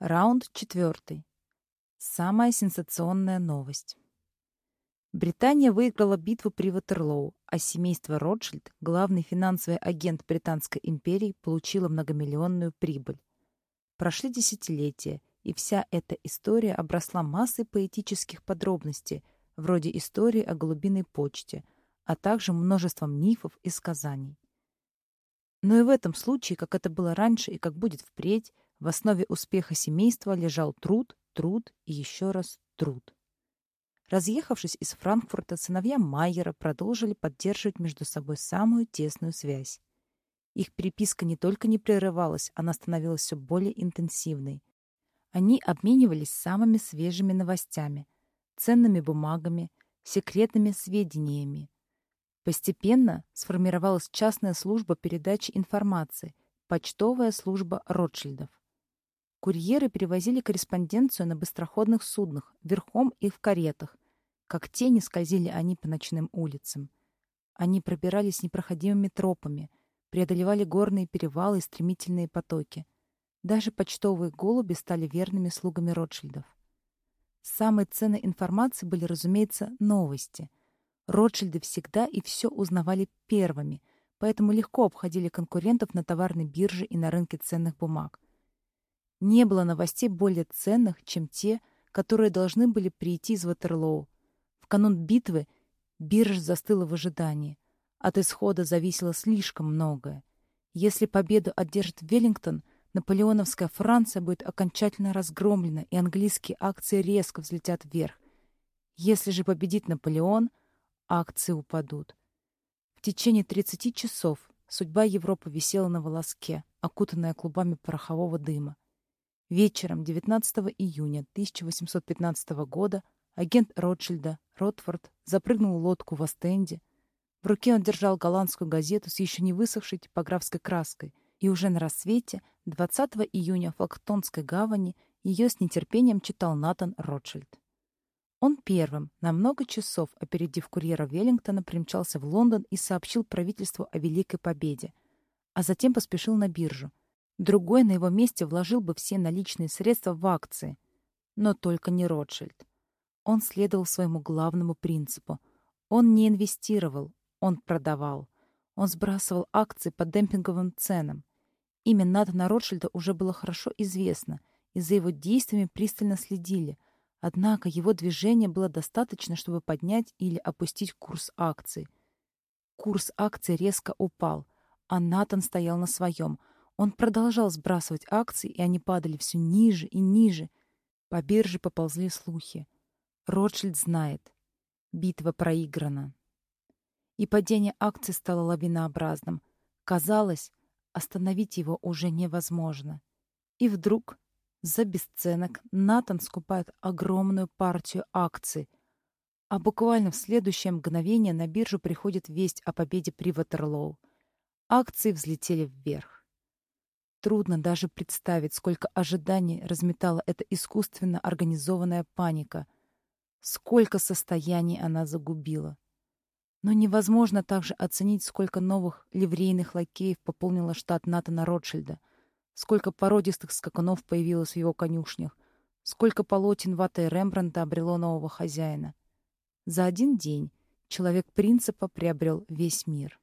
Раунд четвертый. Самая сенсационная новость. Британия выиграла битву при Ватерлоу, а семейство Ротшильд, главный финансовый агент Британской империи, получило многомиллионную прибыль. Прошли десятилетия, и вся эта история обросла массой поэтических подробностей, вроде истории о голубиной почте, а также множеством мифов и сказаний. Но и в этом случае, как это было раньше и как будет впредь, в основе успеха семейства лежал труд, труд и еще раз труд. Разъехавшись из Франкфурта, сыновья Майера продолжили поддерживать между собой самую тесную связь. Их переписка не только не прерывалась, она становилась все более интенсивной. Они обменивались самыми свежими новостями, ценными бумагами, секретными сведениями. Постепенно сформировалась частная служба передачи информации, почтовая служба Ротшильдов. Курьеры перевозили корреспонденцию на быстроходных суднах, верхом и в каретах. Как тени скользили они по ночным улицам. Они пробирались непроходимыми тропами, преодолевали горные перевалы и стремительные потоки. Даже почтовые голуби стали верными слугами Ротшильдов. Самой ценной информацией были, разумеется, новости. Ротшильды всегда и все узнавали первыми, поэтому легко обходили конкурентов на товарной бирже и на рынке ценных бумаг. Не было новостей более ценных, чем те, которые должны были прийти из Ватерлоу. В канун битвы биржа застыла в ожидании. От исхода зависело слишком многое. Если победу одержит Веллингтон, наполеоновская Франция будет окончательно разгромлена, и английские акции резко взлетят вверх. Если же победит Наполеон, акции упадут. В течение 30 часов судьба Европы висела на волоске, окутанная клубами порохового дыма. Вечером 19 июня 1815 года агент Ротшильда, Ротфорд, запрыгнул в лодку в Остенде. В руке он держал голландскую газету с еще не высохшей типографской краской, и уже на рассвете 20 июня в Флактонской гавани ее с нетерпением читал Натан Ротшильд. Он первым, на много часов, опередив курьера Веллингтона, примчался в Лондон и сообщил правительству о Великой Победе, а затем поспешил на биржу, Другой на его месте вложил бы все наличные средства в акции. Но только не Ротшильд. Он следовал своему главному принципу. Он не инвестировал, он продавал. Он сбрасывал акции по демпинговым ценам. Имя Натана Ротшильда уже было хорошо известно, и за его действиями пристально следили. Однако его движение было достаточно, чтобы поднять или опустить курс акций. Курс акций резко упал, а Натан стоял на своем — он продолжал сбрасывать акции, и они падали все ниже и ниже. По бирже поползли слухи. Ротшильд знает. Битва проиграна. И падение акций стало лавинообразным. Казалось, остановить его уже невозможно. И вдруг, за бесценок, Натан скупает огромную партию акций, а буквально в следующее мгновение на биржу приходит весть о победе при Ватерлоу. Акции взлетели вверх. Трудно даже представить, сколько ожиданий разметала эта искусственно организованная паника, сколько состояний она загубила. Но невозможно также оценить, сколько новых ливрейных лакеев пополнила штат Натана Ротшильда, сколько породистых скакунов появилось в его конюшнях, сколько полотен ваты Рембрандта обрело нового хозяина. За один день человек принципа приобрел весь мир.